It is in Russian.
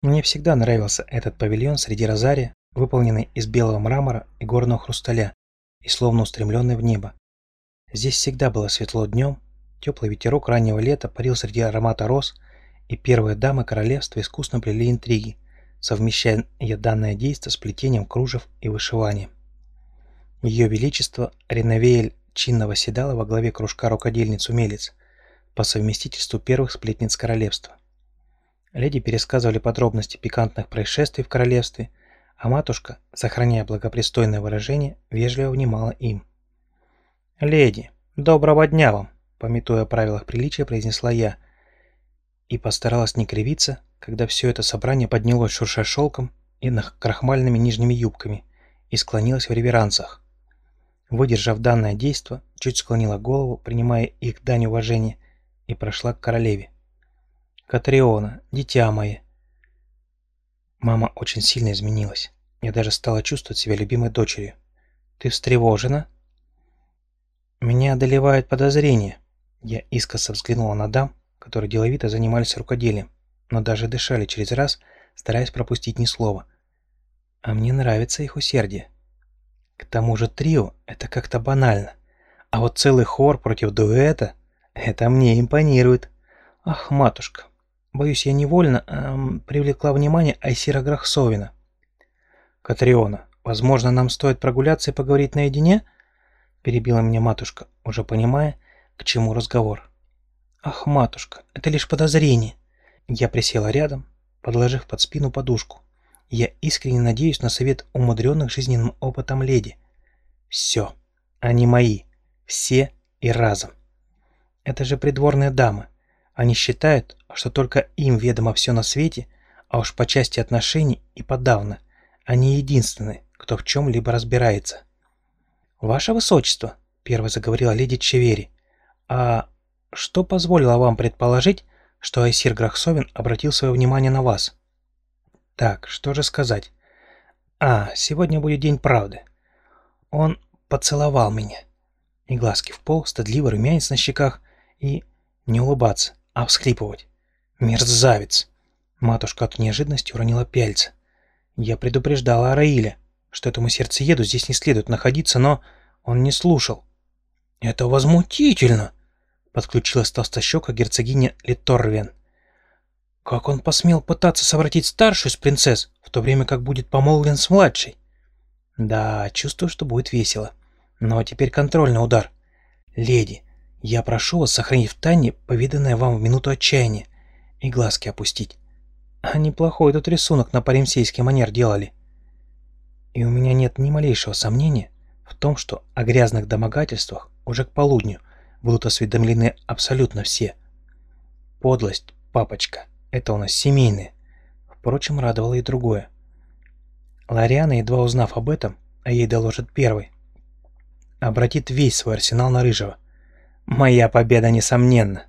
Мне всегда нравился этот павильон среди розария, выполненный из белого мрамора и горного хрусталя, и словно устремленный в небо. Здесь всегда было светло днем, теплый ветерок раннего лета парил среди аромата роз, и первые дамы королевства искусно плели интриги, совмещая данное действо с плетением кружев и вышиванием. Ее Величество Реновеэль чинно восседала во главе кружка рукодельниц-умелец, по совместительству первых сплетниц королевства. Леди пересказывали подробности пикантных происшествий в королевстве, а матушка, сохраняя благопристойное выражение, вежливо внимала им. «Леди, доброго дня вам!» — пометуя о правилах приличия, произнесла я, и постаралась не кривиться, когда все это собрание поднялось шурша шелком и крахмальными нижними юбками и склонилось в реверансах. Выдержав данное действо, чуть склонила голову, принимая их дань уважения, и прошла к королеве. «Катриона, дитя мое!» Мама очень сильно изменилась. Я даже стала чувствовать себя любимой дочерью. «Ты встревожена?» «Меня одолевает подозрение». Я искоса взглянула на дам, которые деловито занимались рукоделием, но даже дышали через раз, стараясь пропустить ни слова. А мне нравится их усердие. К тому же трио — это как-то банально. А вот целый хор против дуэта — это мне импонирует. Ах, матушка, боюсь, я невольно эм, привлекла внимание Айсира Грахсовина. Катриона, возможно, нам стоит прогуляться и поговорить наедине? Перебила меня матушка, уже понимая, к чему разговор. Ах, матушка, это лишь подозрение. Я присела рядом, подложив под спину подушку. Я искренне надеюсь на совет умудренных жизненным опытом леди. Все. Они мои. Все и разом. Это же придворные дамы. Они считают, что только им ведомо все на свете, а уж по части отношений и подавно. Они единственные, кто в чем-либо разбирается. «Ваше Высочество», — первой заговорила леди Чевери, — «а что позволило вам предположить, что Айсир Грахсовин обратил свое внимание на вас?» Так, что же сказать? А, сегодня будет день правды. Он поцеловал меня. И глазки в пол, стыдливо румянец на щеках, и не улыбаться, а всхлипывать. Мерзавец! Матушка от неожиданности уронила пяльца. Я предупреждала Араиля, что этому сердцееду здесь не следует находиться, но он не слушал. «Это возмутительно!» — подключилась толстощека герцогиня Литорвен. Как он посмел пытаться совратить старшую с принцесс, в то время как будет помолвлен с младшей? Да, чувствую, что будет весело. Но теперь контрольный удар. Леди, я прошу вас сохранить в тайне повиданное вам в минуту отчаяния и глазки опустить. А неплохой тут рисунок на паримсейский манер делали. И у меня нет ни малейшего сомнения в том, что о грязных домогательствах уже к полудню будут осведомлены абсолютно все. Подлость, папочка. Это у нас семейные. Впрочем, радовало и другое. Лариана, едва узнав об этом, а ей доложит первый, обратит весь свой арсенал на Рыжего. Моя победа несомненна.